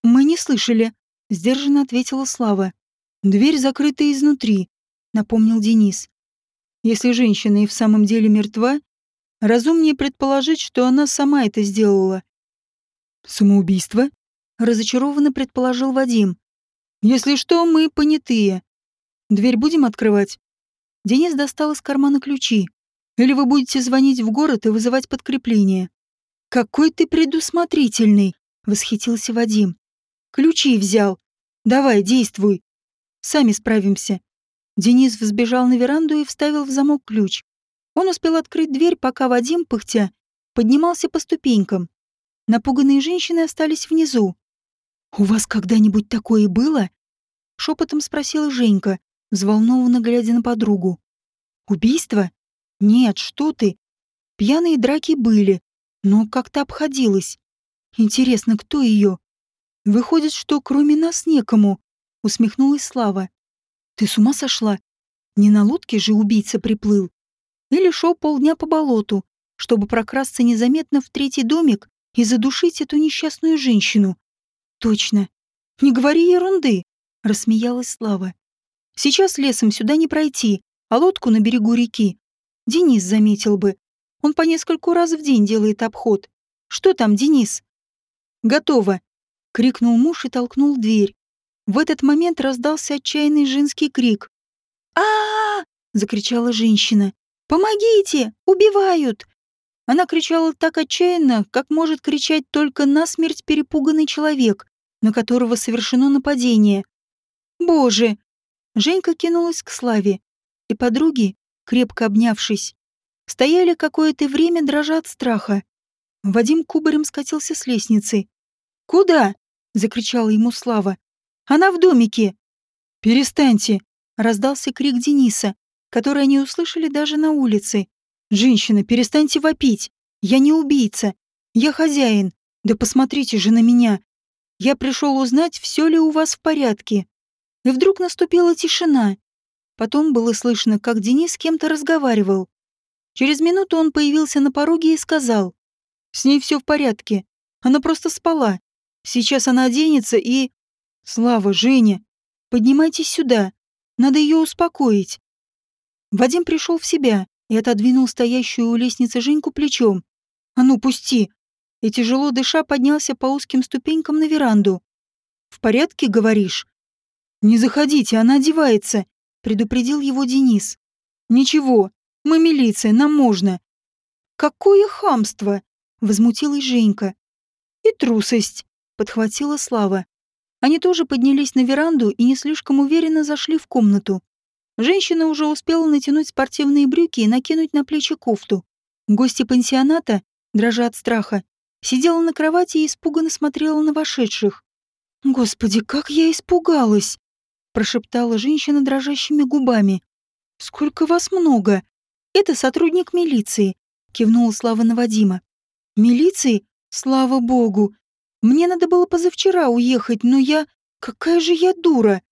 A: Мы не слышали, сдержанно ответила Слава. Дверь закрыта изнутри, напомнил Денис. Если женщина и в самом деле мертва, Разумнее предположить, что она сама это сделала. «Самоубийство?» — разочарованно предположил Вадим. «Если что, мы понятые. Дверь будем открывать?» Денис достал из кармана ключи. «Или вы будете звонить в город и вызывать подкрепление?» «Какой ты предусмотрительный!» — восхитился Вадим. «Ключи взял. Давай, действуй. Сами справимся». Денис взбежал на веранду и вставил в замок ключ. Он успел открыть дверь, пока Вадим, пыхтя, поднимался по ступенькам. Напуганные женщины остались внизу. «У вас когда-нибудь такое было?» — шепотом спросила Женька, взволнованно глядя на подругу. «Убийство? Нет, что ты. Пьяные драки были, но как-то обходилось. Интересно, кто ее? Выходит, что кроме нас некому», — усмехнулась Слава. «Ты с ума сошла? Не на лодке же убийца приплыл. Или шел полдня по болоту, чтобы прокрасться незаметно в третий домик и задушить эту несчастную женщину. Точно. Не говори ерунды, рассмеялась Слава. Сейчас лесом сюда не пройти, а лодку на берегу реки. Денис заметил бы. Он по нескольку раз в день делает обход. Что там, Денис? Готово, крикнул муж и толкнул дверь. В этот момент раздался отчаянный женский крик. а, -а, -а закричала женщина. «Помогите! Убивают!» Она кричала так отчаянно, как может кричать только насмерть перепуганный человек, на которого совершено нападение. «Боже!» Женька кинулась к Славе, и подруги, крепко обнявшись, стояли какое-то время, дрожа от страха. Вадим кубарем скатился с лестницы. «Куда?» — закричала ему Слава. «Она в домике!» «Перестаньте!» — раздался крик Дениса, которые они услышали даже на улице. «Женщина, перестаньте вопить! Я не убийца! Я хозяин! Да посмотрите же на меня! Я пришел узнать, все ли у вас в порядке!» И вдруг наступила тишина. Потом было слышно, как Денис с кем-то разговаривал. Через минуту он появился на пороге и сказал. «С ней все в порядке. Она просто спала. Сейчас она оденется и...» «Слава, Женя, поднимайтесь сюда. Надо ее успокоить. Вадим пришел в себя и отодвинул стоящую у лестницы Женьку плечом. «А ну, пусти!» И тяжело дыша поднялся по узким ступенькам на веранду. «В порядке, говоришь?» «Не заходите, она одевается», — предупредил его Денис. «Ничего, мы милиция, нам можно». «Какое хамство!» — возмутилась Женька. «И трусость», — подхватила Слава. Они тоже поднялись на веранду и не слишком уверенно зашли в комнату. Женщина уже успела натянуть спортивные брюки и накинуть на плечи кофту. Гостья пансионата, дрожа от страха, сидела на кровати и испуганно смотрела на вошедших. «Господи, как я испугалась!» — прошептала женщина дрожащими губами. «Сколько вас много!» «Это сотрудник милиции», — кивнула Слава на Вадима. «Милиции? Слава богу! Мне надо было позавчера уехать, но я... Какая же я дура!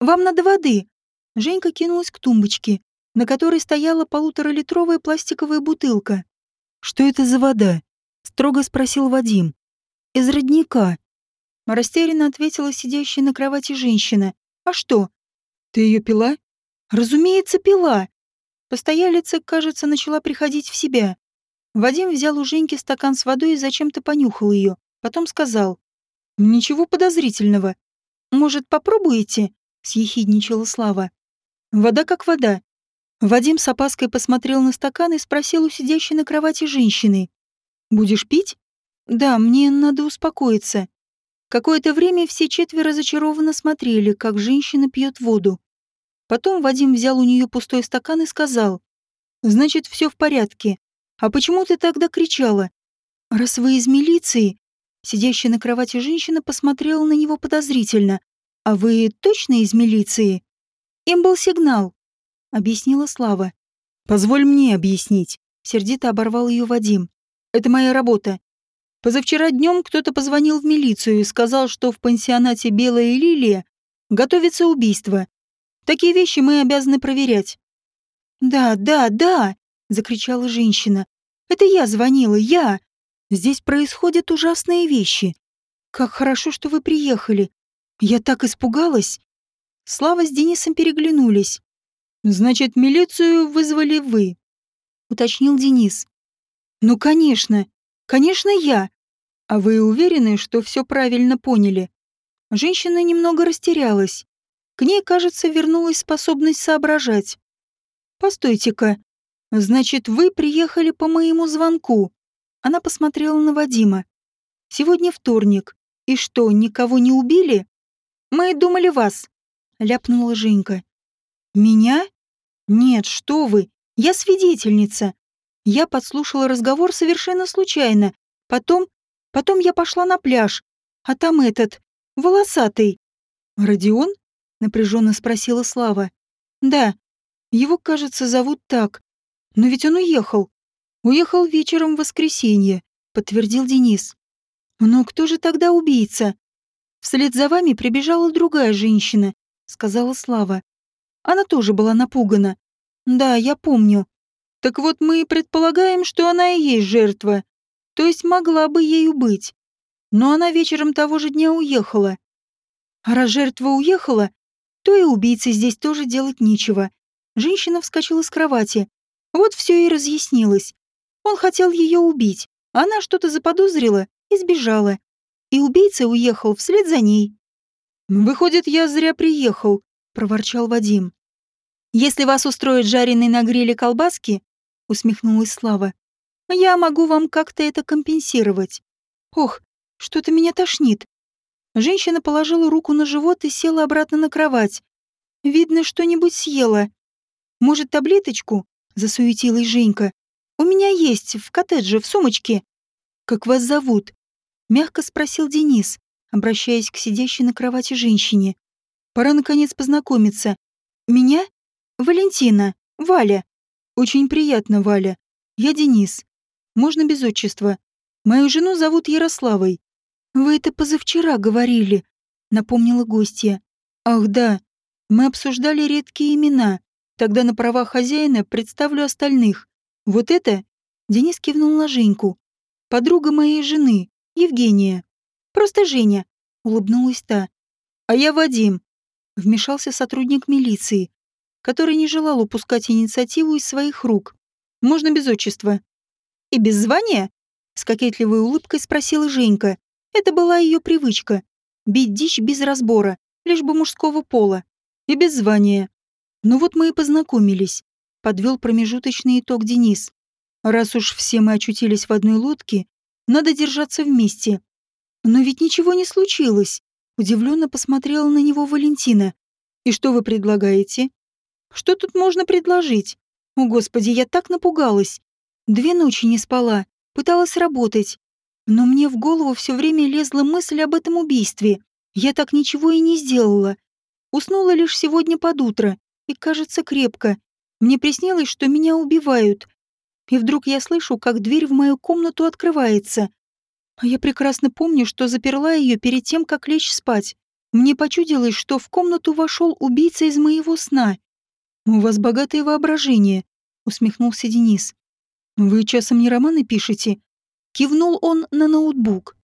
A: Вам надо воды!» Женька кинулась к тумбочке, на которой стояла полуторалитровая пластиковая бутылка. «Что это за вода?» — строго спросил Вадим. «Из родника». Растерянно ответила сидящая на кровати женщина. «А что? Ты ее пила?» «Разумеется, пила». Постоялица, кажется, начала приходить в себя. Вадим взял у Женьки стакан с водой и зачем-то понюхал ее. Потом сказал. «Ничего подозрительного. Может, попробуете?» — съехидничала Слава. Вода как вода. Вадим с опаской посмотрел на стакан и спросил у сидящей на кровати женщины. «Будешь пить?» «Да, мне надо успокоиться». Какое-то время все четверо зачарованно смотрели, как женщина пьет воду. Потом Вадим взял у нее пустой стакан и сказал. «Значит, все в порядке. А почему ты тогда кричала?» «Раз вы из милиции...» Сидящая на кровати женщина посмотрела на него подозрительно. «А вы точно из милиции?» Им был сигнал, объяснила Слава. Позволь мне объяснить. Сердито оборвал ее Вадим. Это моя работа. Позавчера днем кто-то позвонил в милицию и сказал, что в пансионате «Белая лилия» готовится убийство. Такие вещи мы обязаны проверять. «Да, да, да!» — закричала женщина. «Это я звонила, я! Здесь происходят ужасные вещи. Как хорошо, что вы приехали. Я так испугалась. Слава с Денисом переглянулись. «Значит, милицию вызвали вы?» — уточнил Денис. «Ну, конечно. Конечно, я. А вы уверены, что все правильно поняли?» Женщина немного растерялась. К ней, кажется, вернулась способность соображать. «Постойте-ка. Значит, вы приехали по моему звонку?» Она посмотрела на Вадима. «Сегодня вторник. И что, никого не убили?» «Мы думали вас», — ляпнула Женька. «Меня? Нет, что вы. Я свидетельница. Я подслушала разговор совершенно случайно. Потом... Потом я пошла на пляж. А там этот... волосатый». «Родион?» — напряженно спросила Слава. «Да. Его, кажется, зовут так. Но ведь он уехал. Уехал вечером в воскресенье», — подтвердил Денис. «Но кто же тогда убийца?» «Вслед за вами прибежала другая женщина», — сказала Слава. Она тоже была напугана. «Да, я помню. Так вот мы предполагаем, что она и есть жертва. То есть могла бы ею быть. Но она вечером того же дня уехала. А раз жертва уехала, то и убийце здесь тоже делать нечего. Женщина вскочила с кровати. Вот все и разъяснилось. Он хотел ее убить. Она что-то заподозрила и сбежала. И убийца уехал вслед за ней. «Выходит, я зря приехал», — проворчал Вадим. «Если вас устроит жареный на гриле колбаски», — усмехнулась Слава, «я могу вам как-то это компенсировать. Ох, что-то меня тошнит». Женщина положила руку на живот и села обратно на кровать. «Видно, что-нибудь съела. Может, таблеточку?» — засуетилась Женька. «У меня есть, в коттедже, в сумочке». «Как вас зовут?» — мягко спросил Денис, обращаясь к сидящей на кровати женщине. «Пора, наконец, познакомиться. Меня? Валентина. Валя. Очень приятно, Валя. Я Денис. Можно без отчества. Мою жену зовут Ярославой. Вы это позавчера говорили», — напомнила гостья. «Ах, да. Мы обсуждали редкие имена. Тогда на правах хозяина представлю остальных. Вот это...» Денис кивнул на Женьку. «Подруга моей жены, Евгения. Просто Женя», — улыбнулась та. «А я Вадим», — вмешался сотрудник милиции, который не желал упускать инициативу из своих рук. «Можно без отчества». «И без звания?» — с кокетливой улыбкой спросила Женька. Это была ее привычка — бить дичь без разбора, лишь бы мужского пола. И без звания. Ну вот мы и познакомились, подвел промежуточный итог Денис. Раз уж все мы очутились в одной лодке, надо держаться вместе. Но ведь ничего не случилось. Удивленно посмотрела на него Валентина. И что вы предлагаете? Что тут можно предложить? О, Господи, я так напугалась. Две ночи не спала, пыталась работать. Но мне в голову все время лезла мысль об этом убийстве. Я так ничего и не сделала. Уснула лишь сегодня под утро, и, кажется, крепко. Мне приснилось, что меня убивают. И вдруг я слышу, как дверь в мою комнату открывается. А я прекрасно помню, что заперла ее перед тем, как лечь спать. Мне почудилось, что в комнату вошел убийца из моего сна. «У вас богатое воображение», — усмехнулся Денис. «Вы часом не романы пишете?» Кивнул он на ноутбук.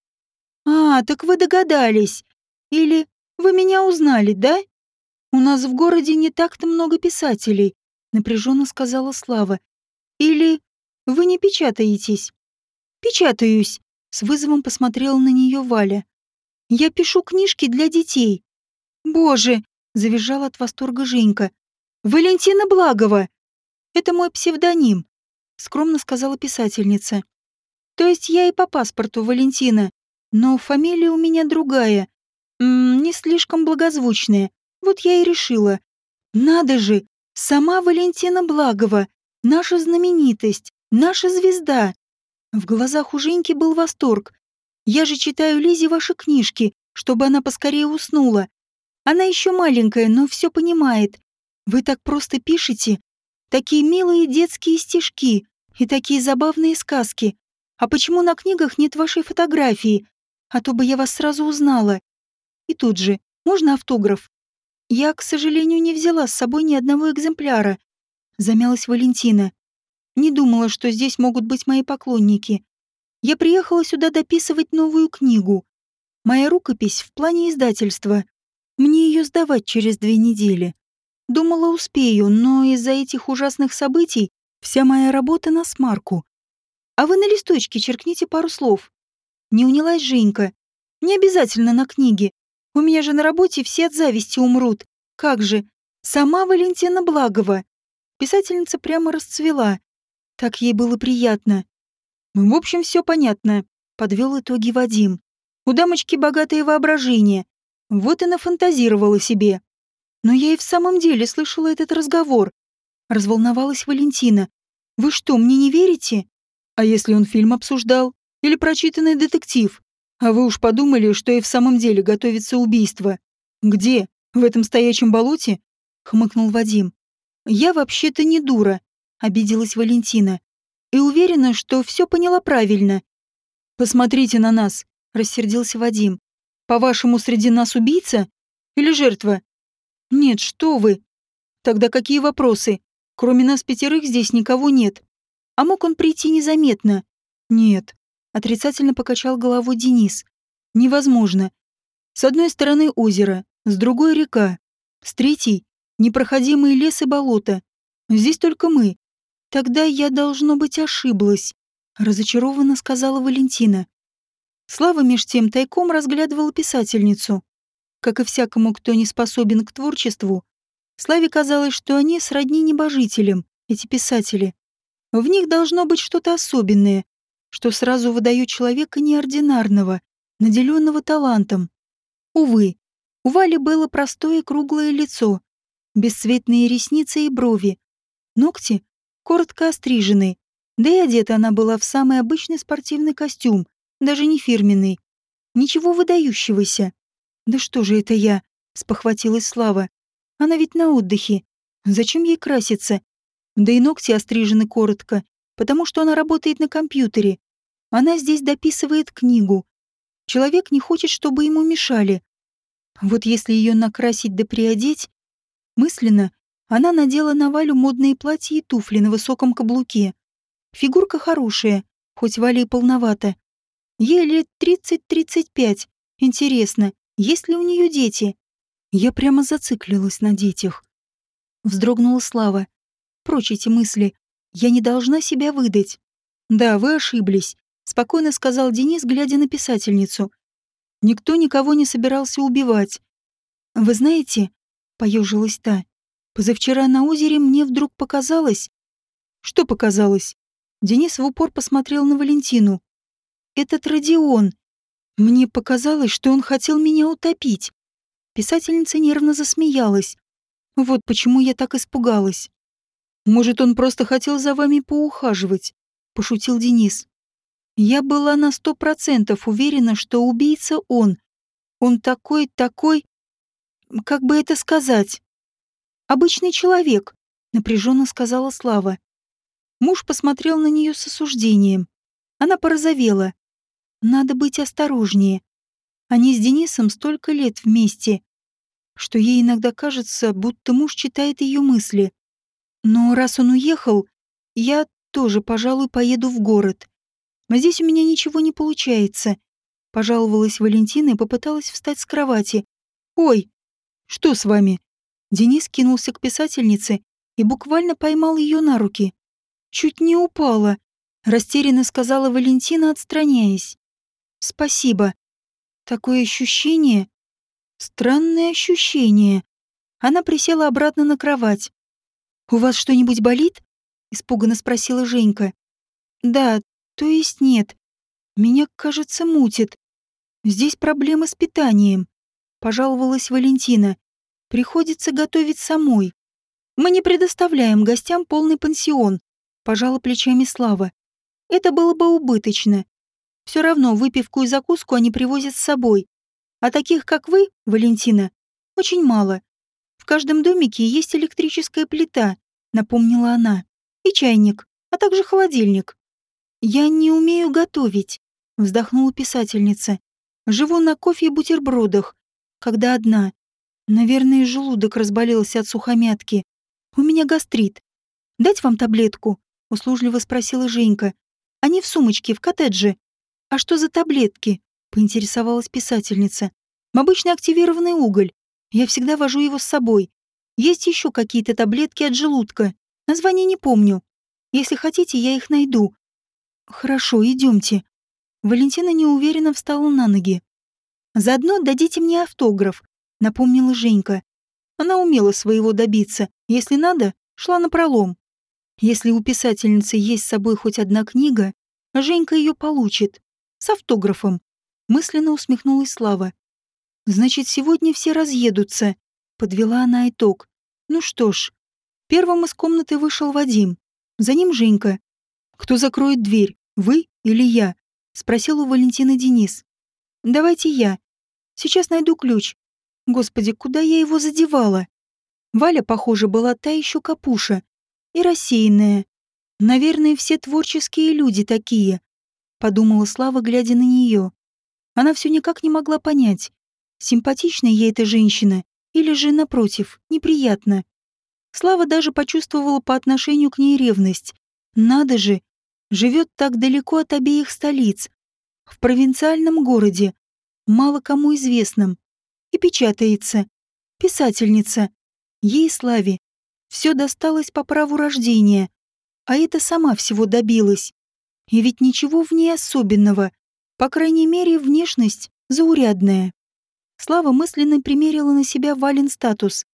A: «А, так вы догадались. Или вы меня узнали, да?» «У нас в городе не так-то много писателей», — напряженно сказала Слава. «Или вы не печатаетесь?» «Печатаюсь», — с вызовом посмотрела на нее Валя. «Я пишу книжки для детей». «Боже!» — завизжала от восторга Женька. «Валентина Благова!» «Это мой псевдоним», — скромно сказала писательница. «То есть я и по паспорту Валентина, но фамилия у меня другая, м -м, не слишком благозвучная. Вот я и решила. Надо же, сама Валентина Благова, наша знаменитость, наша звезда. В глазах у Женьки был восторг. Я же читаю Лизе ваши книжки, чтобы она поскорее уснула. Она еще маленькая, но все понимает. Вы так просто пишете. Такие милые детские стишки и такие забавные сказки. А почему на книгах нет вашей фотографии? А то бы я вас сразу узнала. И тут же, можно автограф? «Я, к сожалению, не взяла с собой ни одного экземпляра», — замялась Валентина. «Не думала, что здесь могут быть мои поклонники. Я приехала сюда дописывать новую книгу. Моя рукопись в плане издательства. Мне ее сдавать через две недели. Думала, успею, но из-за этих ужасных событий вся моя работа на смарку. А вы на листочке черкните пару слов. Не унялась Женька. Не обязательно на книге. У меня же на работе все от зависти умрут. Как же? Сама Валентина Благова. Писательница прямо расцвела. Так ей было приятно. В общем, все понятно, подвел итоги Вадим. У дамочки богатое воображение. Вот и нафантазировала себе. Но я и в самом деле слышала этот разговор. Разволновалась Валентина. Вы что, мне не верите? А если он фильм обсуждал? Или прочитанный детектив? А вы уж подумали, что и в самом деле готовится убийство. Где? В этом стоячем болоте? Хмыкнул Вадим. Я вообще-то не дура, обиделась Валентина. И уверена, что все поняла правильно. Посмотрите на нас, рассердился Вадим. По-вашему, среди нас убийца? Или жертва? Нет, что вы. Тогда какие вопросы? Кроме нас пятерых здесь никого нет. А мог он прийти незаметно? Нет. Отрицательно покачал головой Денис. Невозможно. С одной стороны озеро, с другой река, с третьей — непроходимые лес и болото. Здесь только мы. Тогда я, должно быть, ошиблась, разочарованно сказала Валентина. Слава меж тем тайком разглядывала писательницу. Как и всякому, кто не способен к творчеству, Славе казалось, что они сродни небожителям, эти писатели. В них должно быть что-то особенное, что сразу выдает человека неординарного, наделенного талантом. Увы, у Вали было простое круглое лицо, бесцветные ресницы и брови, ногти коротко острижены, да и одета она была в самый обычный спортивный костюм, даже не фирменный. Ничего выдающегося. «Да что же это я?» — спохватилась Слава. «Она ведь на отдыхе. Зачем ей краситься? Да и ногти острижены коротко, потому что она работает на компьютере. Она здесь дописывает книгу. Человек не хочет, чтобы ему мешали. Вот если ее накрасить да приодеть... Мысленно она надела на Валю модные платья и туфли на высоком каблуке. Фигурка хорошая, хоть Валя и полновата. Ей лет 30-35. Интересно, есть ли у нее дети? Я прямо зациклилась на детях. Вздрогнула Слава. Прочь эти мысли. Я не должна себя выдать. Да, вы ошиблись, спокойно сказал Денис, глядя на писательницу. Никто никого не собирался убивать. Вы знаете, поежилась та. Позавчера на озере мне вдруг показалось... Что показалось? Денис в упор посмотрел на Валентину. Этот Родион. Мне показалось, что он хотел меня утопить. Писательница нервно засмеялась. Вот почему я так испугалась. Может, он просто хотел за вами поухаживать, пошутил Денис. Я была на сто процентов уверена, что убийца он. Он такой, такой... Как бы это сказать? Обычный человек, напряженно сказала Слава. Муж посмотрел на нее с осуждением. Она порозовела. Надо быть осторожнее. Они с Денисом столько лет вместе, что ей иногда кажется, будто муж читает ее мысли. Но раз он уехал, я тоже, пожалуй, поеду в город. А здесь у меня ничего не получается. Пожаловалась Валентина и попыталась встать с кровати. «Ой, что с вами?» Денис кинулся к писательнице и буквально поймал ее на руки. «Чуть не упала», — растерянно сказала Валентина, отстраняясь. Спасибо. Такое ощущение... Странное ощущение. Она присела обратно на кровать. «У вас что-нибудь болит?» — испуганно спросила Женька. «Да, то есть нет. Меня, кажется, мутит. Здесь проблемы с питанием», — пожаловалась Валентина. «Приходится готовить самой. Мы не предоставляем гостям полный пансион», — пожала плечами Слава. «Это было бы убыточно. Все равно выпивку и закуску они привозят с собой. А таких, как вы, Валентина, очень мало. Каждом домике есть электрическая плита, напомнила она, и чайник, а также холодильник. Я не умею готовить, вздохнула писательница. Живу на кофе и бутербродах, когда одна. Наверное, желудок разболелся от сухомятки. У меня гастрит. Дать вам таблетку? услужливо спросила Женька. Они в сумочке, в коттедже. «А что за таблетки?» — поинтересовалась писательница. «Обычный активированный уголь. Я всегда вожу его с собой. Есть еще какие-то таблетки от желудка. Название не помню. Если хотите, я их найду». «Хорошо, идемте». Валентина неуверенно встала на ноги. «Заодно дадите мне автограф», — напомнила Женька. Она умела своего добиться. Если надо, шла на пролом. Если у писательницы есть с собой хоть одна книга, Женька ее получит. С автографом. Мысленно усмехнулась Слава. Значит, сегодня все разъедутся. Подвела она итог. Ну что ж. Первым из комнаты вышел Вадим. За ним Женька. Кто закроет дверь, вы или я? Спросил у Валентины Денис. Давайте я. Сейчас найду ключ. Господи, куда я его задевала? Валя, похоже, была та еще капуша. И рассеянная. Наверное, все творческие люди такие. Подумала Слава, глядя на нее. Она все никак не могла понять, симпатичная ей эта женщина или же, напротив, неприятно. Слава даже почувствовала по отношению к ней ревность. Надо же, живет так далеко от обеих столиц, в провинциальном городе, мало кому известном, и печатается. Писательница. Ей, Славе, все досталось по праву рождения, а это сама всего добилась. И ведь ничего в ней особенного, по крайней мере, внешность заурядная. Слава мысленно примерила на себя Вален статус.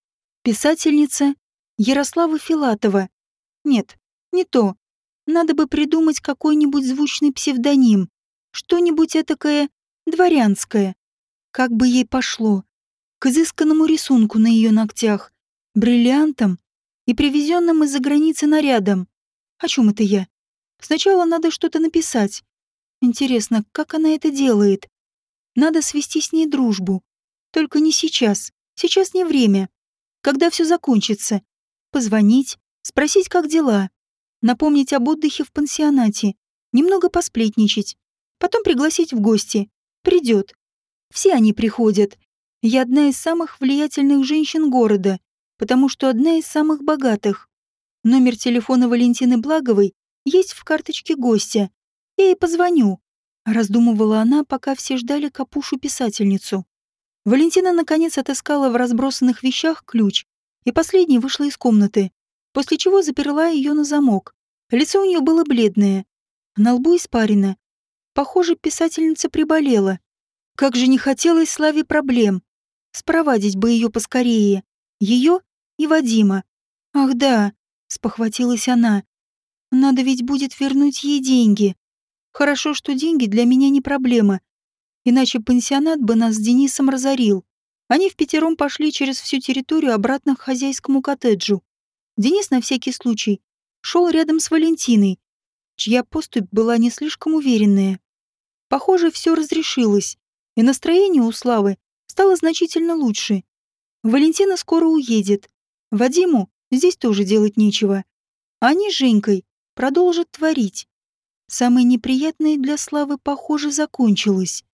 A: Писательница Ярослава Филатова. Нет, не то. Надо бы придумать какой-нибудь звучный псевдоним. Что-нибудь этакое дворянское. Как бы ей пошло. К изысканному рисунку на ее ногтях, бриллиантам и привезенным из-за границы нарядом. О чем это я? Сначала надо что-то написать. Интересно, как она это делает? Надо свести с ней дружбу. Только не сейчас. Сейчас не время. Когда все закончится. Позвонить, спросить, как дела. Напомнить об отдыхе в пансионате. Немного посплетничать. Потом пригласить в гости. Придет. Все они приходят. Я одна из самых влиятельных женщин города, потому что одна из самых богатых. Номер телефона Валентины Благовой есть в карточке гостя. Я ей позвоню. Раздумывала она, пока все ждали капушу-писательницу. Валентина наконец отыскала в разбросанных вещах ключ и последней вышла из комнаты после чего заперла ее на замок. Лицо у нее было бледное, на лбу испарено. Похоже, писательница приболела. Как же не хотелось Славе проблем. Спровадить бы ее поскорее. Ее и Вадима. Ах да, спохватилась она. Надо ведь будет вернуть ей деньги. Хорошо, что деньги для меня не проблема. Иначе пансионат бы нас с Денисом разорил. Они в пятером пошли через всю территорию обратно к хозяйскому коттеджу. Денис на всякий случай шел рядом с Валентиной, чья поступь была не слишком уверенная. Похоже, все разрешилось, и настроение у Славы стало значительно лучше. Валентина скоро уедет. Вадиму здесь тоже делать нечего. Они с Женькой продолжат творить. Самое неприятное для Славы, похоже, закончилось.